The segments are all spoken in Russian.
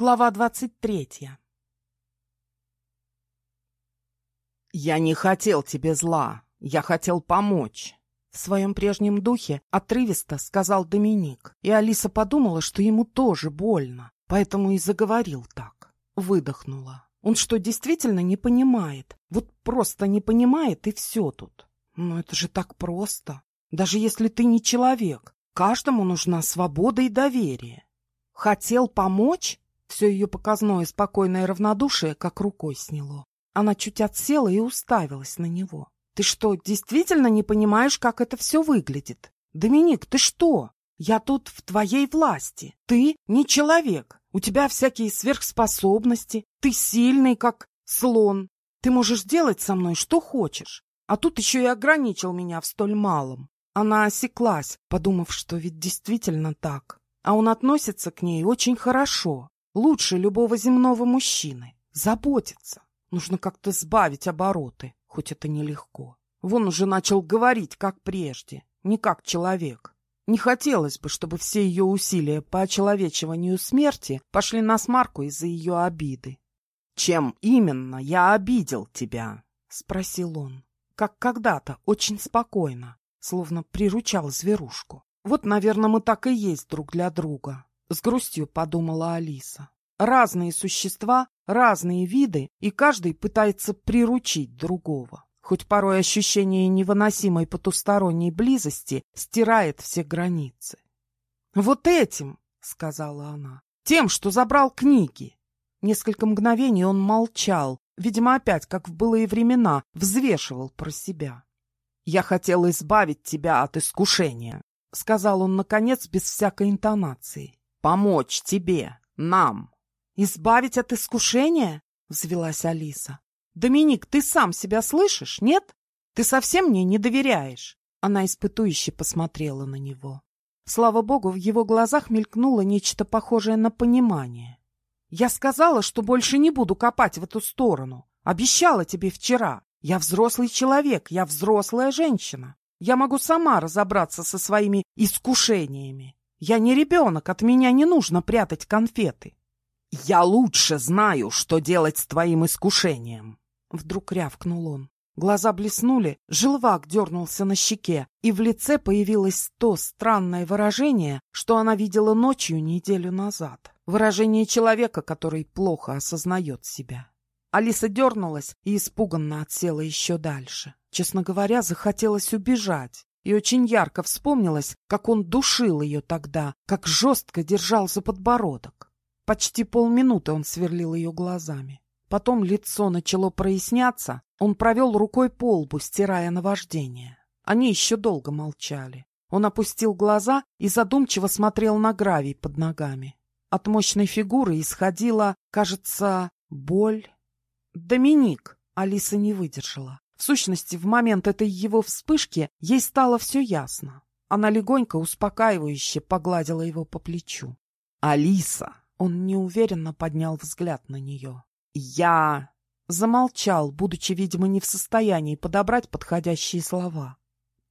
Глава двадцать третья «Я не хотел тебе зла. Я хотел помочь». В своем прежнем духе отрывисто сказал Доминик, и Алиса подумала, что ему тоже больно, поэтому и заговорил так. Выдохнула. Он что, действительно не понимает? Вот просто не понимает, и все тут. Ну это же так просто. Даже если ты не человек, каждому нужна свобода и доверие. Хотел помочь? Все ее показное спокойное равнодушие как рукой сняло. Она чуть отсела и уставилась на него. «Ты что, действительно не понимаешь, как это все выглядит? Доминик, ты что? Я тут в твоей власти. Ты не человек. У тебя всякие сверхспособности. Ты сильный, как слон. Ты можешь делать со мной что хочешь. А тут еще и ограничил меня в столь малом». Она осеклась, подумав, что ведь действительно так. А он относится к ней очень хорошо. Лучше любого земного мужчины. Заботиться. Нужно как-то сбавить обороты, хоть это нелегко. Вон уже начал говорить, как прежде, не как человек. Не хотелось бы, чтобы все ее усилия по очеловечиванию смерти пошли на смарку из-за ее обиды. «Чем именно я обидел тебя?» — спросил он. Как когда-то, очень спокойно, словно приручал зверушку. «Вот, наверное, мы так и есть друг для друга. С грустью подумала Алиса. Разные существа, разные виды, и каждый пытается приручить другого. Хоть порой ощущение невыносимой потусторонней близости стирает все границы. «Вот этим», — сказала она, — «тем, что забрал книги». Несколько мгновений он молчал, видимо, опять, как в былые времена, взвешивал про себя. «Я хотел избавить тебя от искушения», — сказал он, наконец, без всякой интонации. Помочь тебе, нам. Избавить от искушения? Взвелась Алиса. Доминик, ты сам себя слышишь, нет? Ты совсем мне не доверяешь. Она испытующе посмотрела на него. Слава богу, в его глазах мелькнуло нечто похожее на понимание. Я сказала, что больше не буду копать в эту сторону. Обещала тебе вчера. Я взрослый человек, я взрослая женщина. Я могу сама разобраться со своими искушениями. Я не ребенок, от меня не нужно прятать конфеты. Я лучше знаю, что делать с твоим искушением. Вдруг рявкнул он. Глаза блеснули, желвак дернулся на щеке, и в лице появилось то странное выражение, что она видела ночью неделю назад. Выражение человека, который плохо осознает себя. Алиса дернулась и испуганно отсела еще дальше. Честно говоря, захотелось убежать, и очень ярко вспомнилось, как он душил ее тогда, как жестко держал за подбородок. Почти полминуты он сверлил ее глазами. Потом лицо начало проясняться, он провел рукой по лбу, стирая наваждение. Они еще долго молчали. Он опустил глаза и задумчиво смотрел на гравий под ногами. От мощной фигуры исходила, кажется, боль. «Доминик!» — Алиса не выдержала. В сущности, в момент этой его вспышки ей стало все ясно. Она легонько, успокаивающе погладила его по плечу. «Алиса!» Он неуверенно поднял взгляд на нее. «Я...» Замолчал, будучи, видимо, не в состоянии подобрать подходящие слова.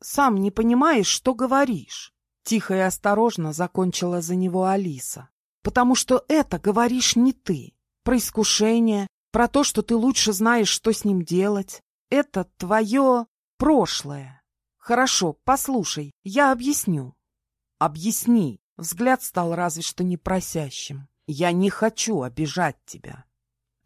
«Сам не понимаешь, что говоришь?» Тихо и осторожно закончила за него Алиса. «Потому что это говоришь не ты. Про искушение, про то, что ты лучше знаешь, что с ним делать, это твое прошлое. Хорошо, послушай, я объясню. Объясни. Взгляд стал разве что непросящим. Я не хочу обижать тебя.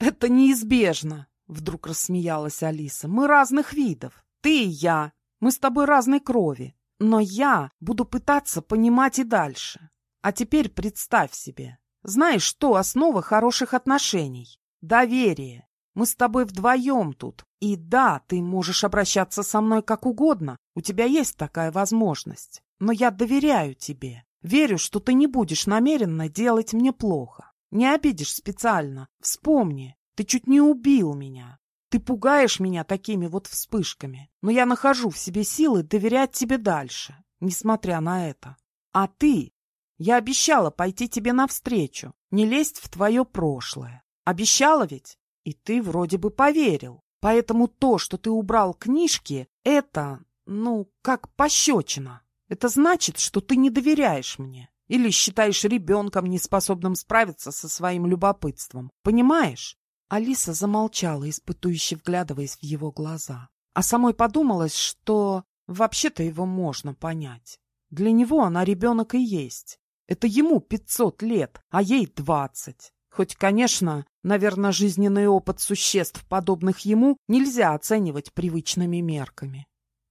Это неизбежно, вдруг рассмеялась Алиса. Мы разных видов. Ты и я. Мы с тобой разной крови. Но я буду пытаться понимать и дальше. А теперь представь себе. Знаешь, что основа хороших отношений? Доверие. Мы с тобой вдвоем тут. И да, ты можешь обращаться со мной как угодно. У тебя есть такая возможность. Но я доверяю тебе. Верю, что ты не будешь намеренно делать мне плохо. Не обидишь специально. Вспомни, ты чуть не убил меня. Ты пугаешь меня такими вот вспышками. Но я нахожу в себе силы доверять тебе дальше, несмотря на это. А ты? Я обещала пойти тебе навстречу, не лезть в твое прошлое. Обещала ведь? И ты вроде бы поверил. Поэтому то, что ты убрал книжки, это, ну, как пощечина. Это значит, что ты не доверяешь мне. Или считаешь ребенком, неспособным справиться со своим любопытством. Понимаешь? Алиса замолчала, испытующе вглядываясь в его глаза. А самой подумалось, что вообще-то его можно понять. Для него она ребенок и есть. Это ему пятьсот лет, а ей двадцать. Хоть, конечно, наверное, жизненный опыт существ, подобных ему, нельзя оценивать привычными мерками.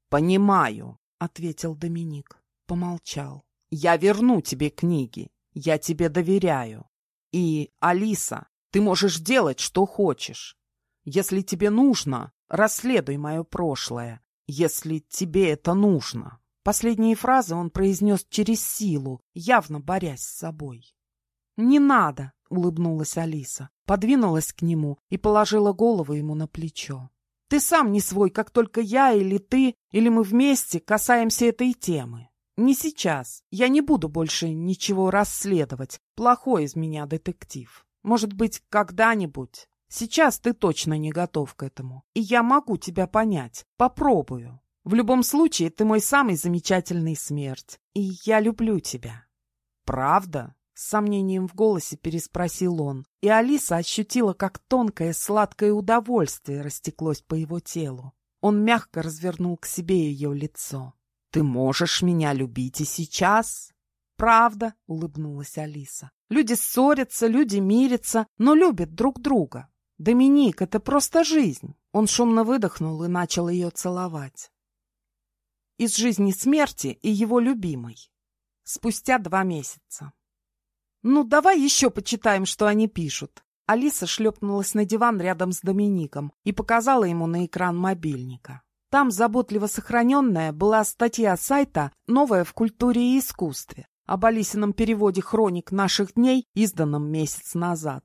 «Понимаю», — ответил Доминик. Помолчал. «Я верну тебе книги. Я тебе доверяю. И, Алиса, ты можешь делать, что хочешь. Если тебе нужно, расследуй мое прошлое. Если тебе это нужно». Последние фразы он произнес через силу, явно борясь с собой. «Не надо!» — улыбнулась Алиса, подвинулась к нему и положила голову ему на плечо. «Ты сам не свой, как только я или ты, или мы вместе касаемся этой темы. Не сейчас. Я не буду больше ничего расследовать. Плохой из меня детектив. Может быть, когда-нибудь. Сейчас ты точно не готов к этому. И я могу тебя понять. Попробую. В любом случае, ты мой самый замечательный смерть, и я люблю тебя. Правда? С сомнением в голосе переспросил он, и Алиса ощутила, как тонкое сладкое удовольствие растеклось по его телу. Он мягко развернул к себе ее лицо. «Ты можешь меня любить и сейчас?» «Правда», — улыбнулась Алиса. «Люди ссорятся, люди мирятся, но любят друг друга. Доминик, это просто жизнь». Он шумно выдохнул и начал ее целовать из жизни смерти и его любимой. Спустя два месяца. «Ну, давай еще почитаем, что они пишут». Алиса шлепнулась на диван рядом с Домиником и показала ему на экран мобильника. Там заботливо сохраненная была статья сайта «Новое в культуре и искусстве» об Алисином переводе хроник наших дней, изданном месяц назад.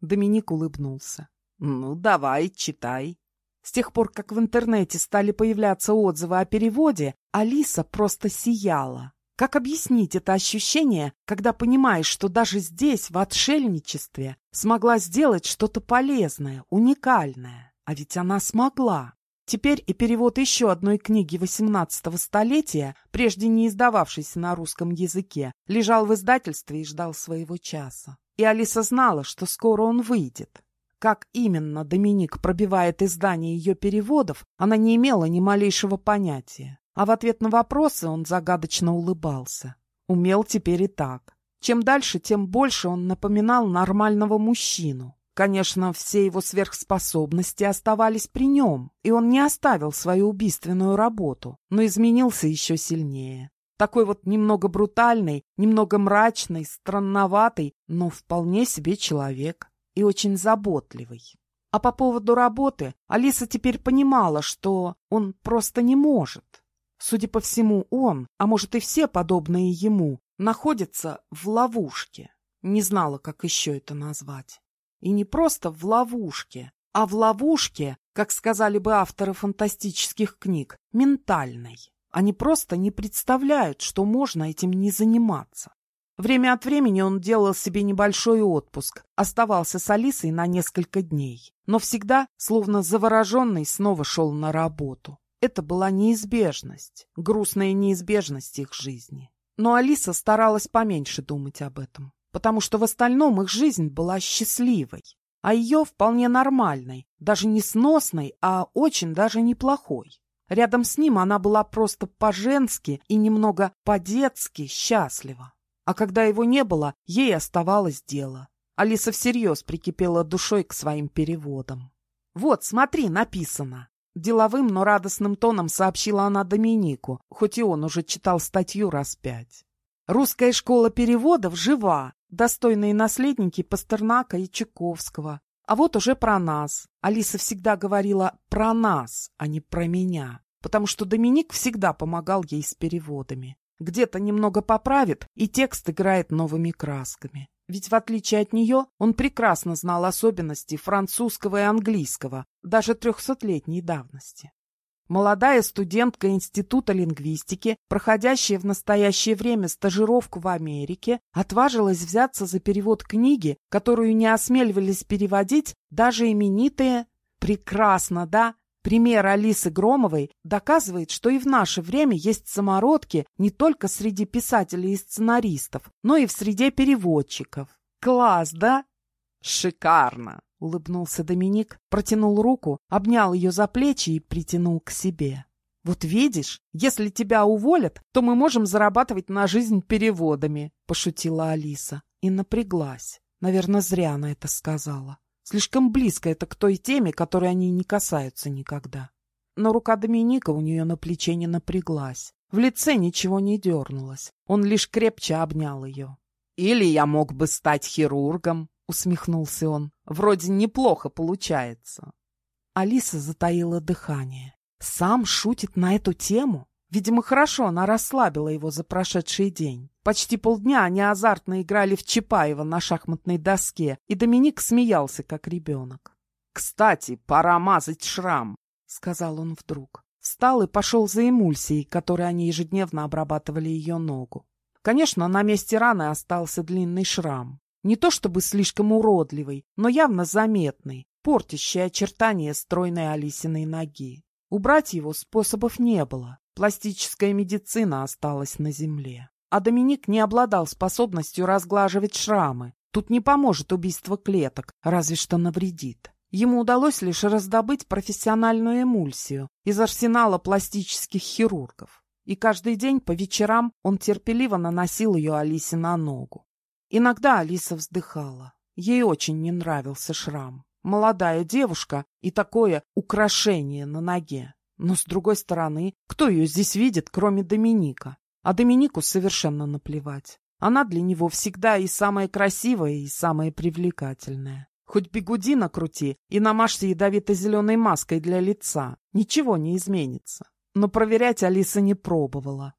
Доминик улыбнулся. «Ну, давай, читай». С тех пор, как в интернете стали появляться отзывы о переводе, Алиса просто сияла. Как объяснить это ощущение, когда понимаешь, что даже здесь, в отшельничестве, смогла сделать что-то полезное, уникальное? А ведь она смогла. Теперь и перевод еще одной книги XVIII столетия, прежде не издававшейся на русском языке, лежал в издательстве и ждал своего часа. И Алиса знала, что скоро он выйдет. Как именно Доминик пробивает издание ее переводов, она не имела ни малейшего понятия. А в ответ на вопросы он загадочно улыбался. Умел теперь и так. Чем дальше, тем больше он напоминал нормального мужчину. Конечно, все его сверхспособности оставались при нем, и он не оставил свою убийственную работу, но изменился еще сильнее. Такой вот немного брутальный, немного мрачный, странноватый, но вполне себе человек и очень заботливый. А по поводу работы Алиса теперь понимала, что он просто не может. Судя по всему, он, а может и все подобные ему, находятся в ловушке. Не знала, как еще это назвать. И не просто в ловушке, а в ловушке, как сказали бы авторы фантастических книг, ментальной. Они просто не представляют, что можно этим не заниматься. Время от времени он делал себе небольшой отпуск, оставался с Алисой на несколько дней, но всегда, словно завороженный, снова шел на работу. Это была неизбежность, грустная неизбежность их жизни. Но Алиса старалась поменьше думать об этом, потому что в остальном их жизнь была счастливой, а ее вполне нормальной, даже не сносной, а очень даже неплохой. Рядом с ним она была просто по-женски и немного по-детски счастлива. А когда его не было, ей оставалось дело. Алиса всерьез прикипела душой к своим переводам. «Вот, смотри, написано!» Деловым, но радостным тоном сообщила она Доминику, хоть и он уже читал статью раз пять. «Русская школа переводов жива, достойные наследники Пастернака и Чайковского. А вот уже про нас. Алиса всегда говорила «про нас», а не «про меня», потому что Доминик всегда помогал ей с переводами где-то немного поправит, и текст играет новыми красками. Ведь в отличие от нее, он прекрасно знал особенности французского и английского, даже трехсотлетней давности. Молодая студентка Института лингвистики, проходящая в настоящее время стажировку в Америке, отважилась взяться за перевод книги, которую не осмеливались переводить даже именитые «прекрасно, да?» Пример Алисы Громовой доказывает, что и в наше время есть самородки не только среди писателей и сценаристов, но и в среде переводчиков. Класс, да? Шикарно! Улыбнулся Доминик, протянул руку, обнял ее за плечи и притянул к себе. «Вот видишь, если тебя уволят, то мы можем зарабатывать на жизнь переводами», — пошутила Алиса и напряглась. Наверное, зря она это сказала. Слишком близко это к той теме, которой они не касаются никогда. Но рука Доминика у нее на плече не напряглась. В лице ничего не дернулось. Он лишь крепче обнял ее. «Или я мог бы стать хирургом», — усмехнулся он. «Вроде неплохо получается». Алиса затаила дыхание. Сам шутит на эту тему? Видимо, хорошо она расслабила его за прошедший день. Почти полдня они азартно играли в Чапаева на шахматной доске, и Доминик смеялся, как ребенок. «Кстати, пора мазать шрам», — сказал он вдруг. Встал и пошел за эмульсией, которой они ежедневно обрабатывали ее ногу. Конечно, на месте раны остался длинный шрам. Не то чтобы слишком уродливый, но явно заметный, портящий очертания стройной Алисиной ноги. Убрать его способов не было. Пластическая медицина осталась на земле. А Доминик не обладал способностью разглаживать шрамы. Тут не поможет убийство клеток, разве что навредит. Ему удалось лишь раздобыть профессиональную эмульсию из арсенала пластических хирургов. И каждый день по вечерам он терпеливо наносил ее Алисе на ногу. Иногда Алиса вздыхала. Ей очень не нравился шрам. Молодая девушка и такое украшение на ноге. Но, с другой стороны, кто ее здесь видит, кроме Доминика? А Доминику совершенно наплевать. Она для него всегда и самая красивая, и самая привлекательная. Хоть бегуди накрути и намажься ядовито-зеленой маской для лица. Ничего не изменится. Но проверять Алиса не пробовала.